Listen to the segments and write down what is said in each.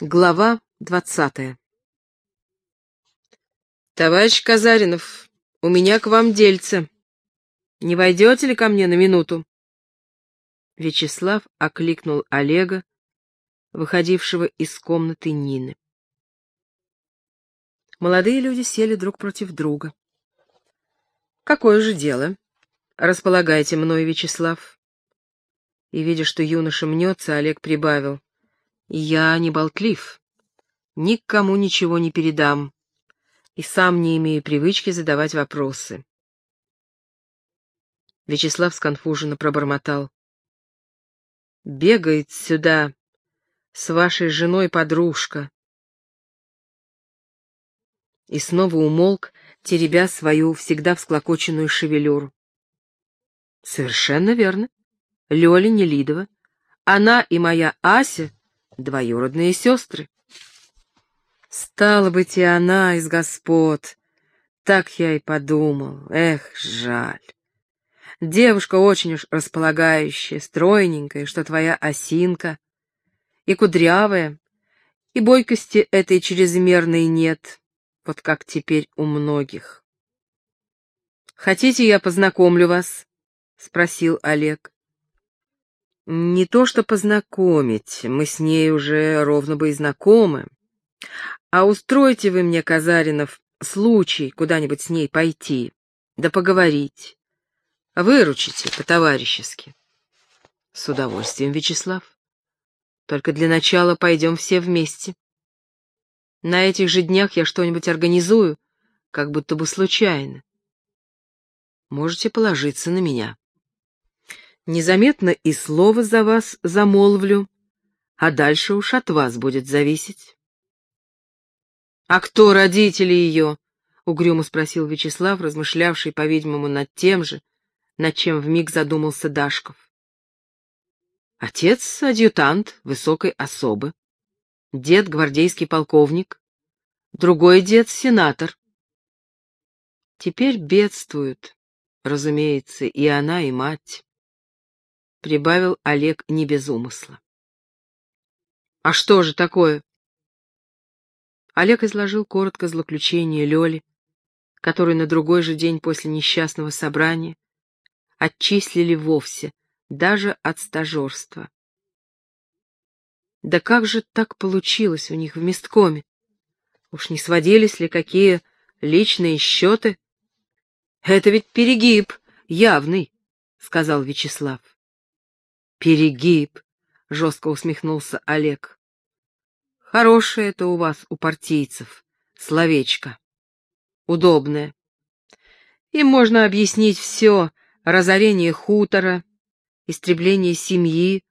Глава двадцатая «Товарищ Казаринов, у меня к вам дельце. Не войдете ли ко мне на минуту?» Вячеслав окликнул Олега, выходившего из комнаты Нины. Молодые люди сели друг против друга. «Какое же дело? Располагайте мной, Вячеслав». И, видя, что юноша мнется, Олег прибавил. Я не болтлив, никому ничего не передам и сам не имею привычки задавать вопросы. Вячеслав сконфуженно пробормотал. «Бегает сюда с вашей женой подружка». И снова умолк, теребя свою всегда всклокоченную шевелюру. «Совершенно верно. Лёля Нелидова. Она и моя Ася двоюродные сестры. Стало быть, и она из господ. Так я и подумал. Эх, жаль. Девушка очень уж располагающая, стройненькая, что твоя осинка. И кудрявая, и бойкости этой чрезмерной нет, вот как теперь у многих. «Хотите, я познакомлю вас?» — спросил Олег. Не то что познакомить, мы с ней уже ровно бы и знакомы. А устройте вы мне, Казаринов, случай куда-нибудь с ней пойти, да поговорить. Выручите по-товарищески. С удовольствием, Вячеслав. Только для начала пойдем все вместе. На этих же днях я что-нибудь организую, как будто бы случайно. Можете положиться на меня. Незаметно и слово за вас замолвлю, а дальше уж от вас будет зависеть. — А кто родители ее? — угрюмо спросил Вячеслав, размышлявший, по-видимому, над тем же, над чем вмиг задумался Дашков. Отец — адъютант высокой особы, дед — гвардейский полковник, другой дед — сенатор. Теперь бедствуют, разумеется, и она, и мать. — прибавил Олег не без умысла. «А что же такое?» Олег изложил коротко злоключение Лёли, которую на другой же день после несчастного собрания отчислили вовсе, даже от стажерства. Да как же так получилось у них в месткоме? Уж не сводились ли какие личные счеты? Это ведь перегиб явный, — сказал Вячеслав. Перегиб, жестко усмехнулся Олег. Хорошее это у вас, у партийцев, словечко. Удобное. Им можно объяснить все, разорение хутора, истребление семьи,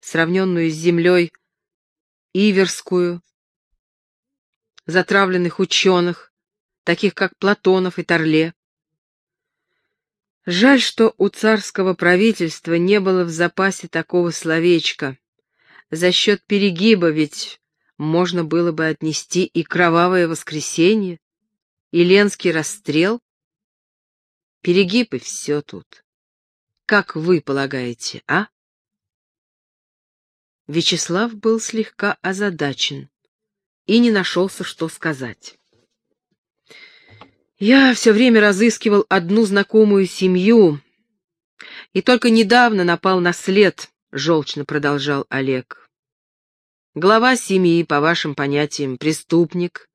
сравненную с землей Иверскую, затравленных ученых, таких как Платонов и Торле. Жаль, что у царского правительства не было в запасе такого словечка. За счет перегиба ведь можно было бы отнести и кровавое воскресенье, и ленский расстрел. Перегиб и все тут. Как вы полагаете, а? Вячеслав был слегка озадачен и не нашелся, что сказать. Я все время разыскивал одну знакомую семью, и только недавно напал на след, — желчно продолжал Олег. Глава семьи, по вашим понятиям, преступник,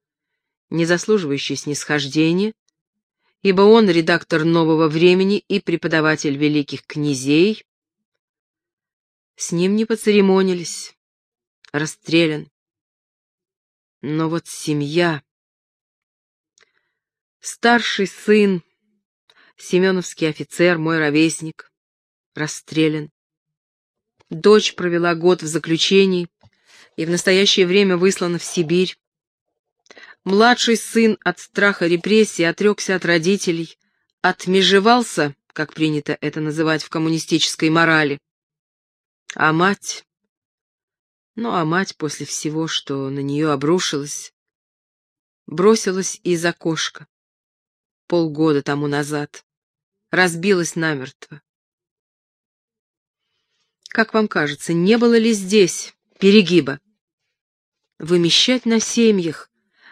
не заслуживающий снисхождения, ибо он редактор «Нового времени» и преподаватель великих князей. С ним не поцеремонились, расстрелян. Но вот семья... Старший сын, семеновский офицер, мой ровесник, расстрелян. Дочь провела год в заключении и в настоящее время выслана в Сибирь. Младший сын от страха репрессий отрекся от родителей, отмежевался, как принято это называть в коммунистической морали. А мать... Ну, а мать после всего, что на нее обрушилось, бросилась из окошка полгода тому назад. Разбилась намертво. Как вам кажется, не было ли здесь перегиба? вымещать на семьях.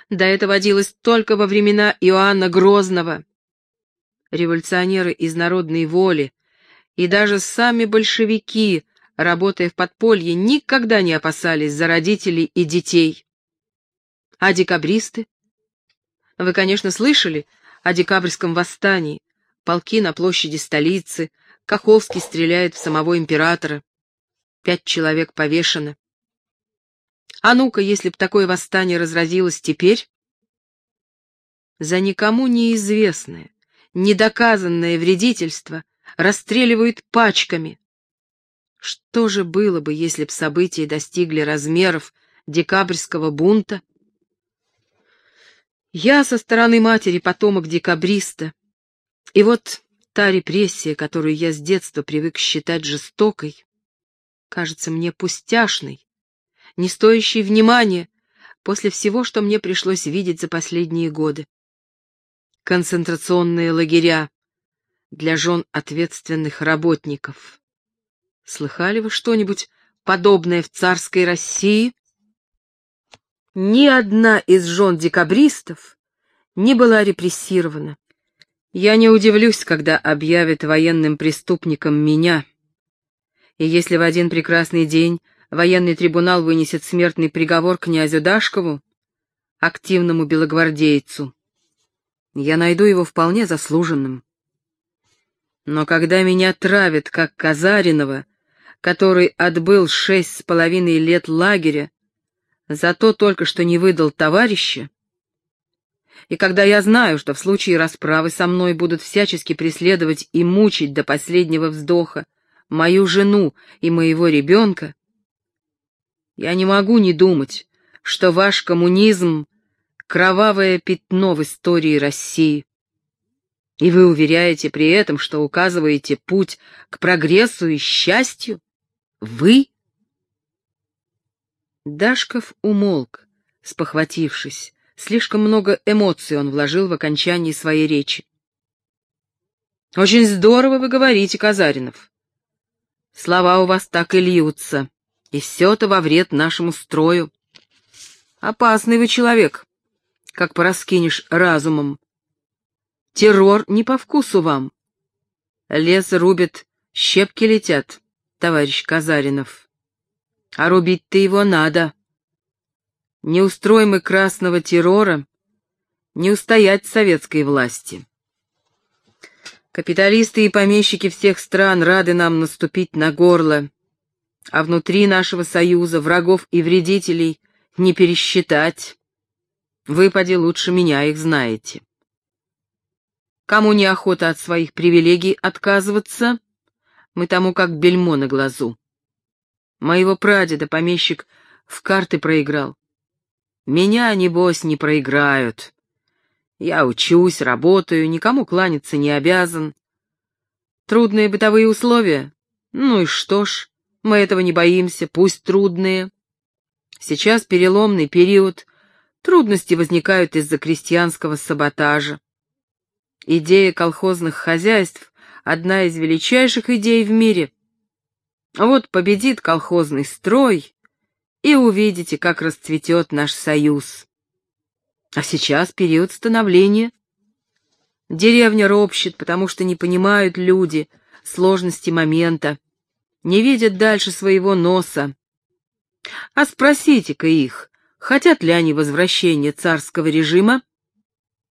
Да это водилось только во времена Иоанна Грозного. Революционеры из народной воли и даже сами большевики, работая в подполье, никогда не опасались за родителей и детей. А декабристы? Вы, конечно, слышали о декабрьском восстании. Полки на площади столицы, Каховский стреляет в самого императора. Пять человек повешено. А ну-ка, если б такое восстание разразилось теперь? За никому неизвестное, недоказанное вредительство расстреливают пачками. Что же было бы, если б события достигли размеров декабрьского бунта? Я со стороны матери потомок декабриста, и вот та репрессия, которую я с детства привык считать жестокой, кажется мне пустяшной, не стоящей внимания после всего, что мне пришлось видеть за последние годы. Концентрационные лагеря для жен ответственных работников. Слыхали вы что-нибудь подобное в царской России? Ни одна из жен декабристов не была репрессирована. Я не удивлюсь, когда объявят военным преступником меня. И если в один прекрасный день военный трибунал вынесет смертный приговор князю Дашкову, активному белогвардейцу, я найду его вполне заслуженным. Но когда меня травят, как Казаринова, который отбыл шесть с половиной лет лагеря, зато только что не выдал товарища, и когда я знаю, что в случае расправы со мной будут всячески преследовать и мучить до последнего вздоха мою жену и моего ребенка, я не могу не думать, что ваш коммунизм — кровавое пятно в истории России. И вы уверяете при этом, что указываете путь к прогрессу и счастью? Вы? Дашков умолк, спохватившись, Слишком много эмоций он вложил в окончание своей речи. «Очень здорово вы говорите, Казаринов. Слова у вас так и льются, и все-то во вред нашему строю. Опасный вы человек, как пораскинешь разумом. Террор не по вкусу вам. Лес рубит, щепки летят, товарищ Казаринов. А рубить-то его надо. Не устроим мы красного террора, не устоять советской власти. Капиталисты и помещики всех стран рады нам наступить на горло, а внутри нашего союза врагов и вредителей не пересчитать. Вы, поди, лучше меня их знаете. Кому неохота от своих привилегий отказываться, мы тому как бельмо на глазу. Моего прадеда помещик в карты проиграл. Меня, небось, не проиграют. Я учусь, работаю, никому кланяться не обязан. Трудные бытовые условия? Ну и что ж, мы этого не боимся, пусть трудные. Сейчас переломный период, трудности возникают из-за крестьянского саботажа. Идея колхозных хозяйств — одна из величайших идей в мире. Вот победит колхозный строй, и увидите, как расцветет наш союз. А сейчас период становления. Деревня ропщет, потому что не понимают люди сложности момента, не видят дальше своего носа. А спросите-ка их, хотят ли они возвращения царского режима?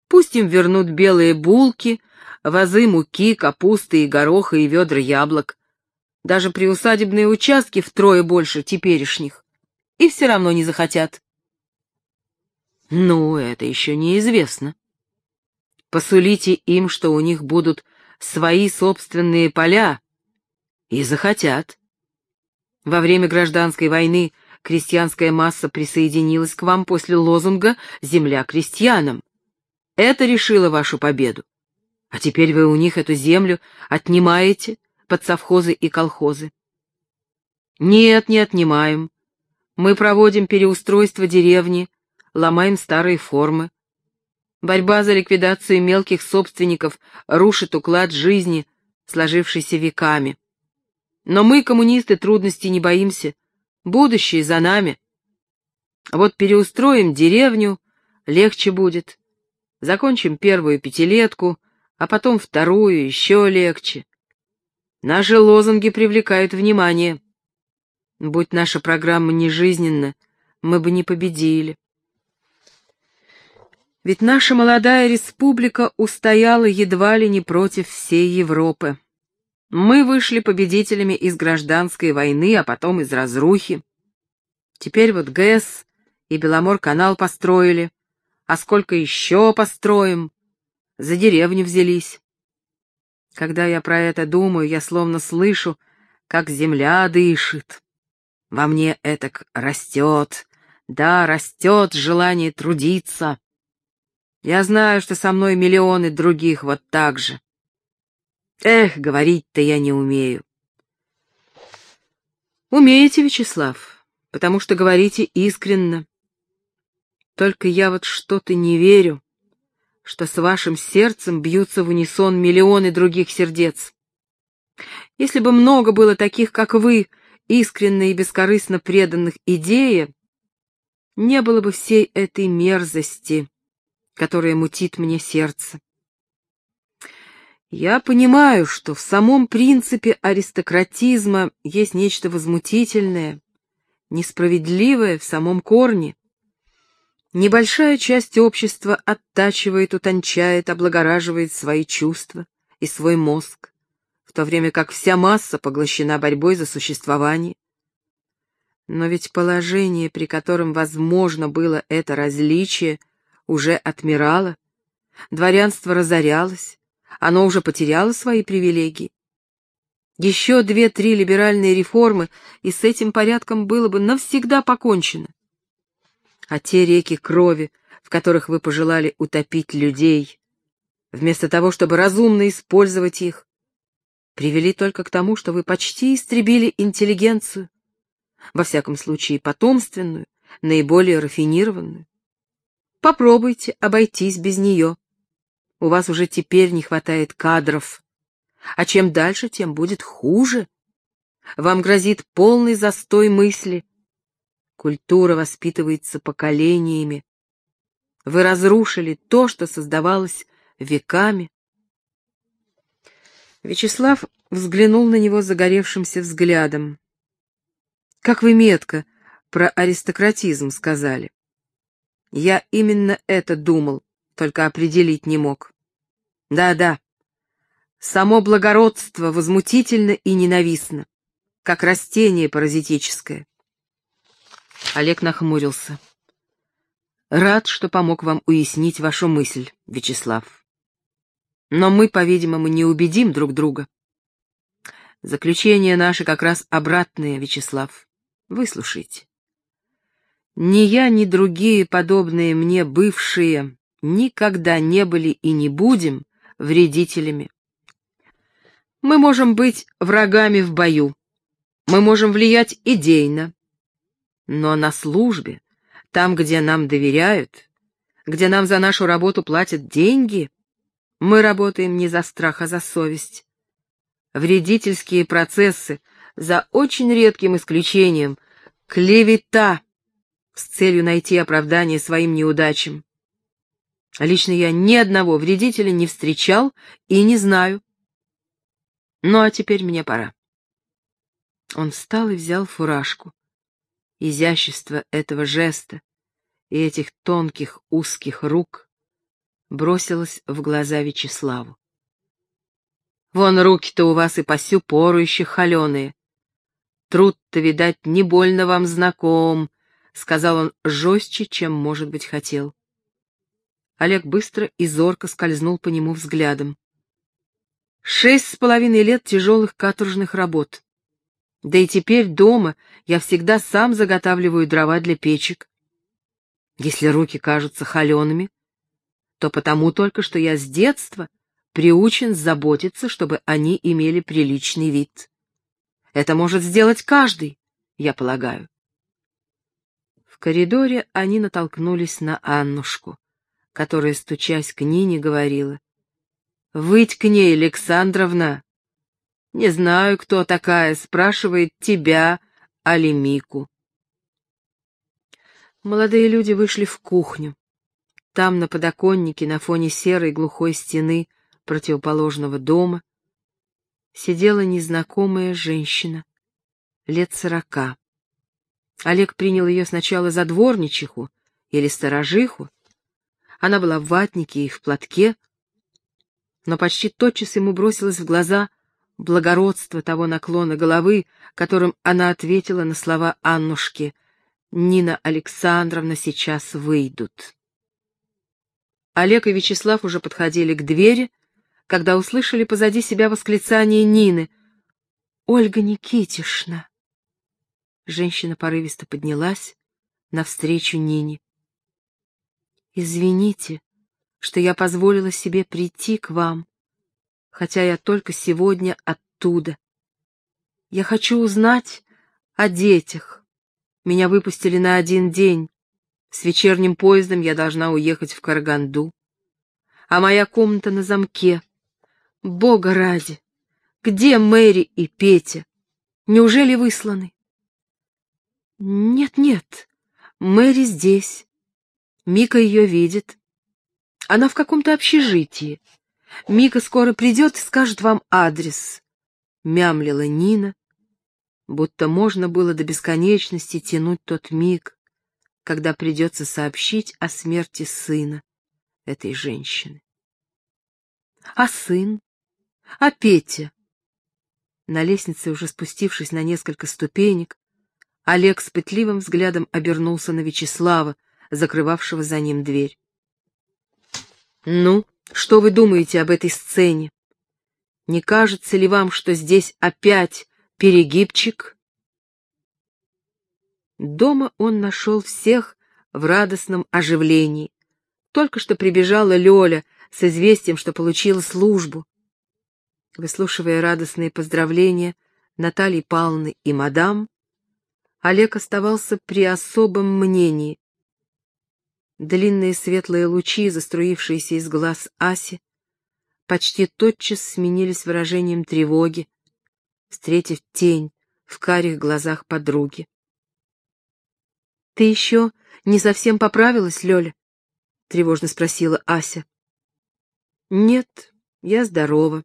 Пусть им вернут белые булки, вазы муки, капусты и гороха и ведра яблок. Даже приусадебные участки втрое больше теперешних и все равно не захотят. Ну, это еще неизвестно. Посулите им, что у них будут свои собственные поля, и захотят. Во время гражданской войны крестьянская масса присоединилась к вам после лозунга «Земля крестьянам». Это решило вашу победу. А теперь вы у них эту землю отнимаете под совхозы и колхозы. Нет, не отнимаем. Мы проводим переустройство деревни, ломаем старые формы. Борьба за ликвидацию мелких собственников рушит уклад жизни, сложившийся веками. Но мы, коммунисты, трудностей не боимся. Будущее за нами. Вот переустроим деревню, легче будет. Закончим первую пятилетку, а потом вторую, еще легче. Наши лозунги привлекают внимание. Будь наша программа нежизненна, мы бы не победили. Ведь наша молодая республика устояла едва ли не против всей Европы. Мы вышли победителями из гражданской войны, а потом из разрухи. Теперь вот ГЭС и Беломор-канал построили. А сколько еще построим? За деревню взялись. Когда я про это думаю, я словно слышу, как земля дышит. Во мне этак растет, да, растет желание трудиться. Я знаю, что со мной миллионы других вот так же. Эх, говорить-то я не умею. Умеете, Вячеслав, потому что говорите искренно. Только я вот что-то не верю, что с вашим сердцем бьются в унисон миллионы других сердец. Если бы много было таких, как вы, искренне и бескорыстно преданных идее, не было бы всей этой мерзости, которая мутит мне сердце. Я понимаю, что в самом принципе аристократизма есть нечто возмутительное, несправедливое в самом корне. Небольшая часть общества оттачивает, утончает, облагораживает свои чувства и свой мозг, в то время как вся масса поглощена борьбой за существование. Но ведь положение, при котором возможно было это различие, уже отмирало, дворянство разорялось, оно уже потеряло свои привилегии. Еще две-три либеральные реформы, и с этим порядком было бы навсегда покончено. А те реки крови, в которых вы пожелали утопить людей, вместо того, чтобы разумно использовать их, привели только к тому, что вы почти истребили интеллигенцию, во всяком случае потомственную, наиболее рафинированную. Попробуйте обойтись без нее. У вас уже теперь не хватает кадров. А чем дальше, тем будет хуже. Вам грозит полный застой мысли. Культура воспитывается поколениями. Вы разрушили то, что создавалось веками. Вячеслав взглянул на него загоревшимся взглядом. «Как вы метко про аристократизм сказали. Я именно это думал, только определить не мог. Да-да, само благородство возмутительно и ненавистно, как растение паразитическое. Олег нахмурился. Рад, что помог вам уяснить вашу мысль, Вячеслав. Но мы, по-видимому, не убедим друг друга. Заключение наше как раз обратное, Вячеслав. Выслушайте. Ни я, ни другие подобные мне бывшие никогда не были и не будем вредителями. Мы можем быть врагами в бою, мы можем влиять идейно, но на службе, там, где нам доверяют, где нам за нашу работу платят деньги, мы работаем не за страх, а за совесть. Вредительские процессы, за очень редким исключением, клевета — с целью найти оправдание своим неудачам. Лично я ни одного вредителя не встречал и не знаю. Ну а теперь мне пора. Он встал и взял фуражку. Изящество этого жеста и этих тонких узких рук бросилось в глаза Вячеславу. Вон руки-то у вас и по сю пору еще холеные. Труд-то, видать, не больно вам знаком, — сказал он жестче, чем, может быть, хотел. Олег быстро и зорко скользнул по нему взглядом. Шесть с половиной лет тяжелых каторжных работ. Да и теперь дома я всегда сам заготавливаю дрова для печек. Если руки кажутся холеными, то потому только, что я с детства приучен заботиться, чтобы они имели приличный вид. Это может сделать каждый, я полагаю. В коридоре они натолкнулись на Аннушку, которая, стучась к Нине, говорила. «Выйдь к ней, Александровна!» «Не знаю, кто такая, спрашивает тебя, Алимику». Молодые люди вышли в кухню. Там, на подоконнике, на фоне серой глухой стены противоположного дома, сидела незнакомая женщина, лет сорока. Олег принял ее сначала за дворничиху или сторожиху. Она была в ватнике и в платке, но почти тотчас ему бросилось в глаза благородство того наклона головы, которым она ответила на слова Аннушки «Нина Александровна сейчас выйдут». Олег и Вячеслав уже подходили к двери, когда услышали позади себя восклицание Нины. «Ольга Никитишна!» Женщина порывисто поднялась навстречу Нине. «Извините, что я позволила себе прийти к вам, хотя я только сегодня оттуда. Я хочу узнать о детях. Меня выпустили на один день. С вечерним поездом я должна уехать в Караганду. А моя комната на замке. Бога ради! Где Мэри и Петя? Неужели высланы? Нет-нет, Мэри здесь. Мика ее видит. Она в каком-то общежитии. Мика скоро придет и скажет вам адрес. Мямлила Нина, будто можно было до бесконечности тянуть тот миг, когда придется сообщить о смерти сына этой женщины. А сын? А Петя? На лестнице, уже спустившись на несколько ступенек, Олег с пытливым взглядом обернулся на Вячеслава, закрывавшего за ним дверь. «Ну, что вы думаете об этой сцене? Не кажется ли вам, что здесь опять перегибчик?» Дома он нашел всех в радостном оживлении. Только что прибежала Лёля с известием, что получила службу. Выслушивая радостные поздравления Натальи Павловны и мадам, Олег оставался при особом мнении. Длинные светлые лучи, заструившиеся из глаз Аси, почти тотчас сменились выражением тревоги, встретив тень в карих глазах подруги. «Ты еще не совсем поправилась, Лёля?» — тревожно спросила Ася. «Нет, я здорова».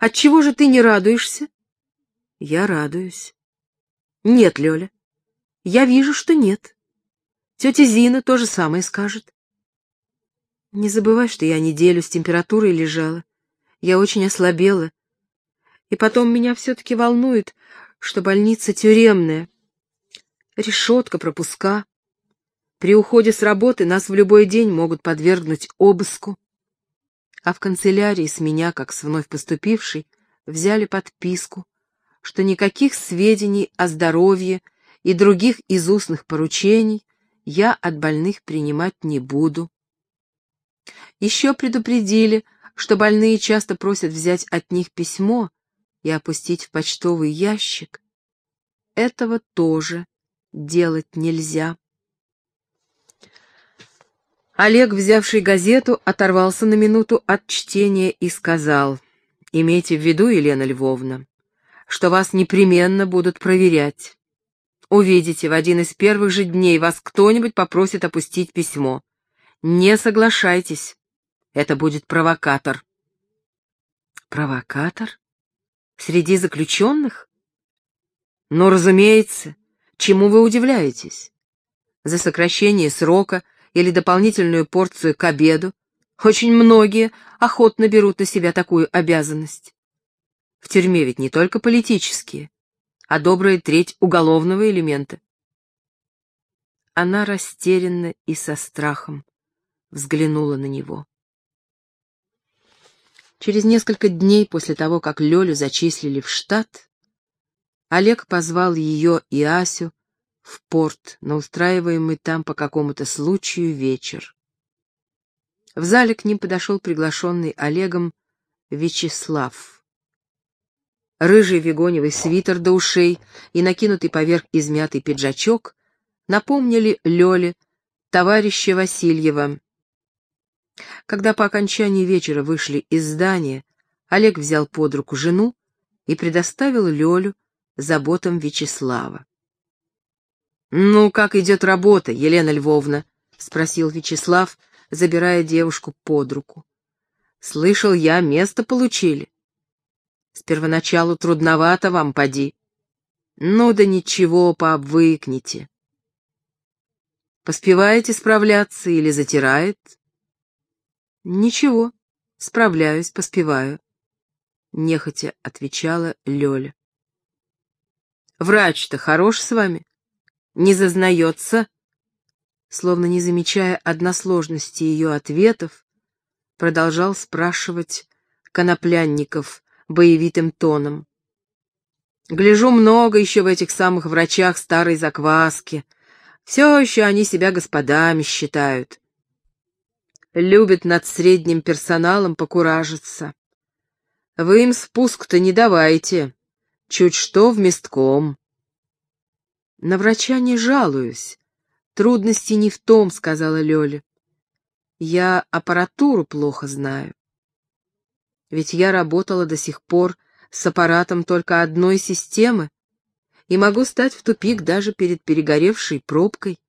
«Отчего же ты не радуешься?» «Я радуюсь». «Нет, Лёля, я вижу, что нет. Тетя Зина то же самое скажет». «Не забывай, что я неделю с температурой лежала. Я очень ослабела. И потом меня все-таки волнует, что больница тюремная. Решетка, пропуска. При уходе с работы нас в любой день могут подвергнуть обыску. А в канцелярии с меня, как с вновь поступившей, взяли подписку, что никаких сведений о здоровье и других из устных поручений я от больных принимать не буду. Еще предупредили, что больные часто просят взять от них письмо и опустить в почтовый ящик. Этого тоже делать нельзя. Олег, взявший газету, оторвался на минуту от чтения и сказал, «Имейте в виду, Елена Львовна, что вас непременно будут проверять. Увидите, в один из первых же дней вас кто-нибудь попросит опустить письмо. Не соглашайтесь, это будет провокатор». «Провокатор? Среди заключенных?» «Ну, разумеется, чему вы удивляетесь? За сокращение срока или дополнительную порцию к обеду, очень многие охотно берут на себя такую обязанность. В тюрьме ведь не только политические, а добрая треть уголовного элемента. Она растерянно и со страхом взглянула на него. Через несколько дней после того, как Лёлю зачислили в штат, Олег позвал ее и Асю в порт на устраиваемый там по какому-то случаю вечер. В зале к ним подошел приглашенный Олегом Вячеслав. Рыжий вегоневый свитер до ушей и накинутый поверх измятый пиджачок напомнили Лёле товарища Васильева. Когда по окончании вечера вышли из здания, Олег взял под руку жену и предоставил Лёлю заботам Вячеслава. «Ну, как идет работа, Елена Львовна?» — спросил Вячеслав, забирая девушку под руку. «Слышал я, место получили. С первоначалу трудновато вам, поди. Ну да ничего, пообвыкните. Поспеваете справляться или затирает?» «Ничего, справляюсь, поспеваю», — нехотя отвечала Лёля. «Врач-то хорош с вами? Не зазнается?» Словно не замечая односложности ее ответов, продолжал спрашивать Коноплянников боевитым тоном. «Гляжу много еще в этих самых врачах старой закваски. Все еще они себя господами считают любит над средним персоналом покуражиться. Вы им спуск-то не давайте, чуть что в местком. На врача не жалуюсь, трудности не в том, сказала Лёля. Я аппаратуру плохо знаю. Ведь я работала до сих пор с аппаратом только одной системы и могу стать в тупик даже перед перегоревшей пробкой.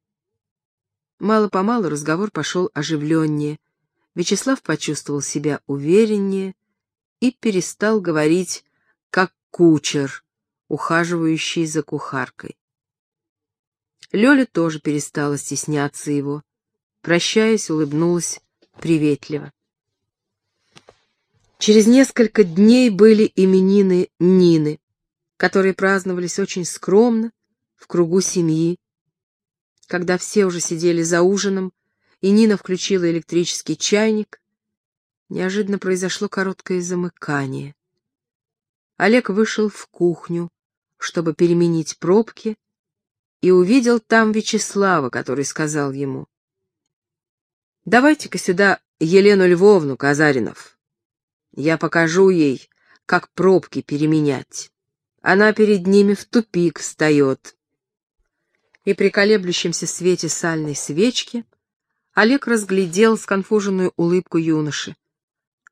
Мало-помалу разговор пошел оживленнее. Вячеслав почувствовал себя увереннее и перестал говорить, как кучер, ухаживающий за кухаркой. Лёля тоже перестала стесняться его. Прощаясь, улыбнулась приветливо. Через несколько дней были именины Нины, которые праздновались очень скромно, в кругу семьи, когда все уже сидели за ужином, и Нина включила электрический чайник, неожиданно произошло короткое замыкание. Олег вышел в кухню, чтобы переменить пробки, и увидел там Вячеслава, который сказал ему, «Давайте-ка сюда Елену Львовну Казаринов. Я покажу ей, как пробки переменять. Она перед ними в тупик встает и при колеблющемся свете сальной свечки Олег разглядел сконфуженную улыбку юноши.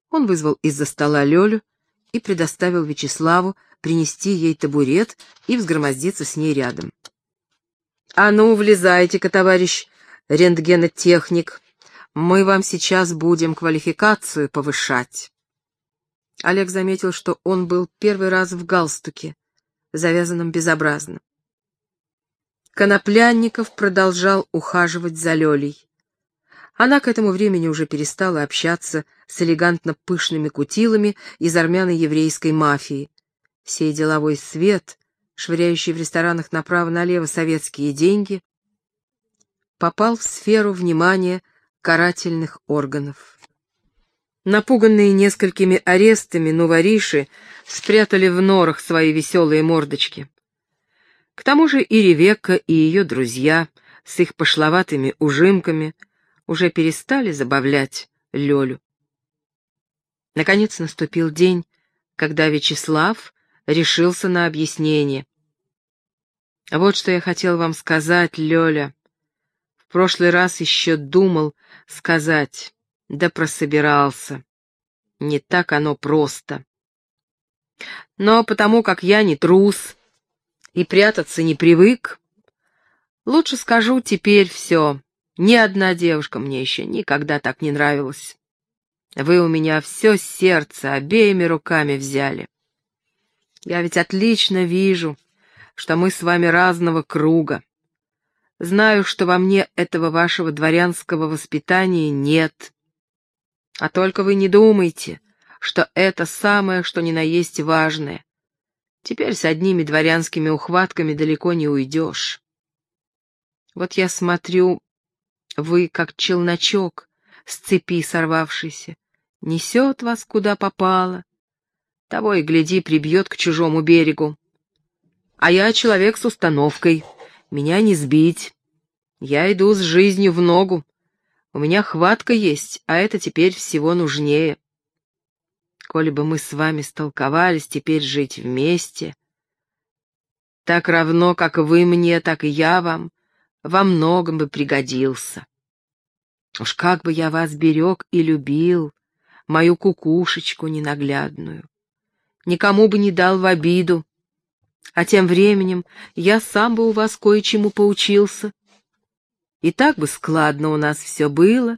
Он вызвал из-за стола Лёлю и предоставил Вячеславу принести ей табурет и взгромоздиться с ней рядом. «А ну, влезайте-ка, товарищ рентгенотехник, мы вам сейчас будем квалификацию повышать». Олег заметил, что он был первый раз в галстуке, завязанном безобразно. Коноплянников продолжал ухаживать за Лёлей. Она к этому времени уже перестала общаться с элегантно пышными кутилами из армяно-еврейской мафии. Сей деловой свет, швыряющий в ресторанах направо-налево советские деньги, попал в сферу внимания карательных органов. Напуганные несколькими арестами новориши спрятали в норах свои веселые мордочки. К тому же и Ревекка, и ее друзья с их пошловатыми ужимками уже перестали забавлять Лёлю. Наконец наступил день, когда Вячеслав решился на объяснение. Вот что я хотел вам сказать, Лёля. В прошлый раз еще думал сказать, да прособирался. Не так оно просто. Но потому как я не трус, и прятаться не привык. Лучше скажу теперь все. Ни одна девушка мне еще никогда так не нравилась. Вы у меня все сердце обеими руками взяли. Я ведь отлично вижу, что мы с вами разного круга. Знаю, что во мне этого вашего дворянского воспитания нет. А только вы не думайте, что это самое, что ни на есть важное. Теперь с одними дворянскими ухватками далеко не уйдешь. Вот я смотрю, вы как челночок с цепи сорвавшийся, несет вас куда попало. Того и гляди, прибьет к чужому берегу. А я человек с установкой, меня не сбить. Я иду с жизнью в ногу. У меня хватка есть, а это теперь всего нужнее коли бы мы с вами столковались теперь жить вместе. Так равно, как вы мне, так и я вам, во многом бы пригодился. Уж как бы я вас берег и любил, мою кукушечку ненаглядную. Никому бы не дал в обиду. А тем временем я сам бы у вас кое-чему поучился. И так бы складно у нас все было.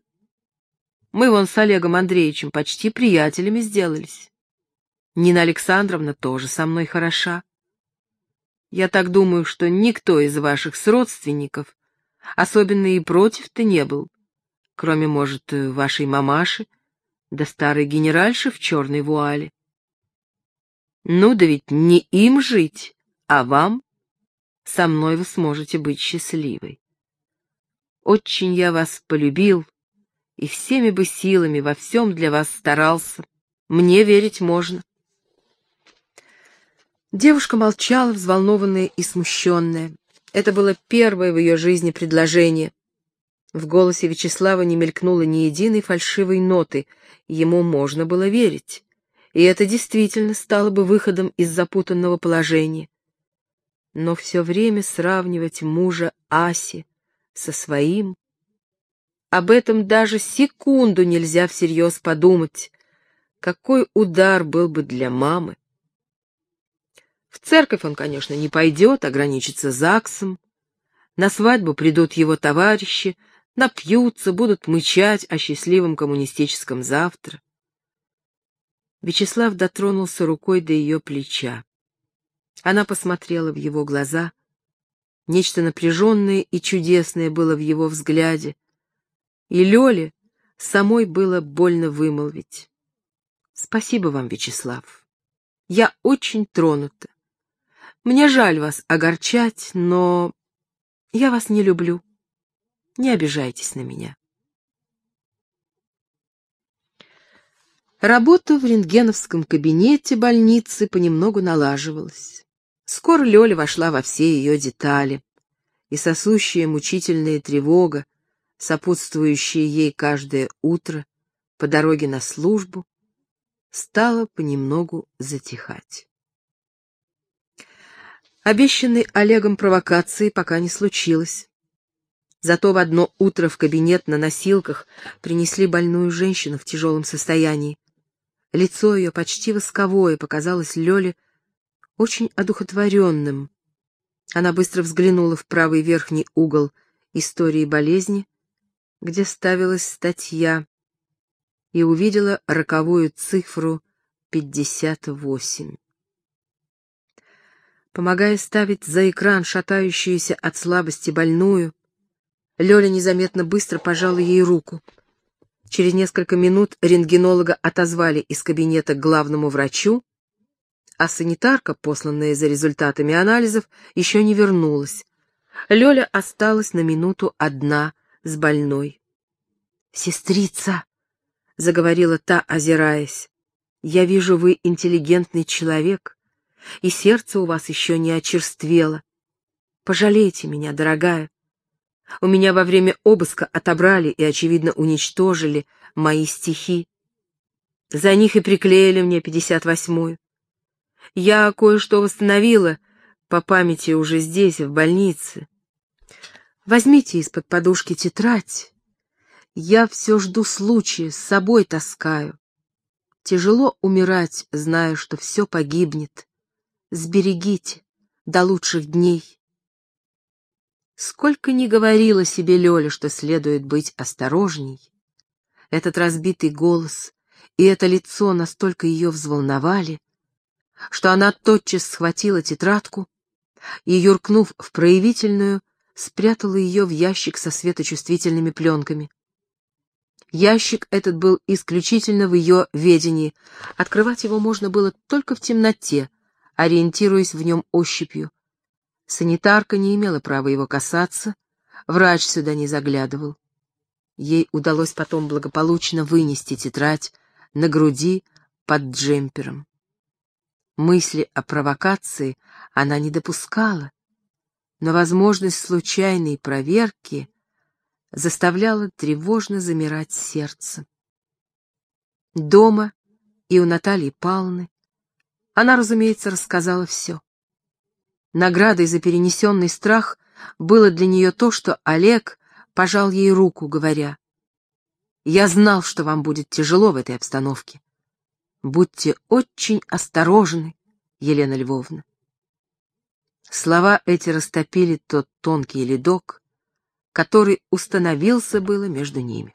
Мы вон с Олегом Андреевичем почти приятелями сделались. Нина Александровна тоже со мной хороша. Я так думаю, что никто из ваших сродственников особенно и против-то не был, кроме, может, вашей мамаши, да старой генеральши в черной вуале. Ну да ведь не им жить, а вам. Со мной вы сможете быть счастливой. Очень я вас полюбил и всеми бы силами во всем для вас старался. Мне верить можно. Девушка молчала, взволнованная и смущенная. Это было первое в ее жизни предложение. В голосе Вячеслава не мелькнуло ни единой фальшивой ноты, ему можно было верить. И это действительно стало бы выходом из запутанного положения. Но все время сравнивать мужа Аси со своим... Об этом даже секунду нельзя всерьез подумать. Какой удар был бы для мамы. В церковь он, конечно, не пойдет, ограничится ЗАГСом. На свадьбу придут его товарищи, напьются, будут мычать о счастливом коммунистическом завтра. Вячеслав дотронулся рукой до ее плеча. Она посмотрела в его глаза. Нечто напряженное и чудесное было в его взгляде. И Лёле самой было больно вымолвить. «Спасибо вам, Вячеслав. Я очень тронута. Мне жаль вас огорчать, но я вас не люблю. Не обижайтесь на меня. Работа в рентгеновском кабинете больницы понемногу налаживалась. Скоро Лёля вошла во все ее детали, и сосущая мучительная тревога, сопутствующая ей каждое утро по дороге на службу, стала понемногу затихать. Обещанной Олегом провокации пока не случилось. Зато в одно утро в кабинет на носилках принесли больную женщину в тяжелом состоянии. Лицо ее почти восковое показалось Лёле очень одухотворенным. Она быстро взглянула в правый верхний угол истории болезни, где ставилась статья, и увидела роковую цифру 58. Помогая ставить за экран шатающуюся от слабости больную, Лёля незаметно быстро пожала ей руку. Через несколько минут рентгенолога отозвали из кабинета главному врачу, а санитарка, посланная за результатами анализов, еще не вернулась. Лёля осталась на минуту одна с больной. «Сестрица!» — заговорила та, озираясь. «Я вижу, вы интеллигентный человек и сердце у вас еще не очерствело. Пожалейте меня, дорогая. У меня во время обыска отобрали и, очевидно, уничтожили мои стихи. За них и приклеили мне пятьдесят восьмую. Я кое-что восстановила по памяти уже здесь, в больнице. Возьмите из-под подушки тетрадь. Я все жду случая, с собой таскаю. Тяжело умирать, зная, что все погибнет сберегите до лучших дней. Сколько ни говорила себе Лёля, что следует быть осторожней, этот разбитый голос и это лицо настолько ее взволновали, что она тотчас схватила тетрадку и, юркнув в проявительную, спрятала ее в ящик со светочувствительными пленками. Ящик этот был исключительно в ее ведении, открывать его можно было только в темноте, ориентируясь в нем ощупью. Санитарка не имела права его касаться, врач сюда не заглядывал. Ей удалось потом благополучно вынести тетрадь на груди под джемпером. Мысли о провокации она не допускала, но возможность случайной проверки заставляла тревожно замирать сердце. Дома и у Натальи Павловны она, разумеется, рассказала все. Наградой за перенесенный страх было для нее то, что Олег пожал ей руку, говоря, «Я знал, что вам будет тяжело в этой обстановке. Будьте очень осторожны, Елена Львовна». Слова эти растопили тот тонкий ледок, который установился было между ними.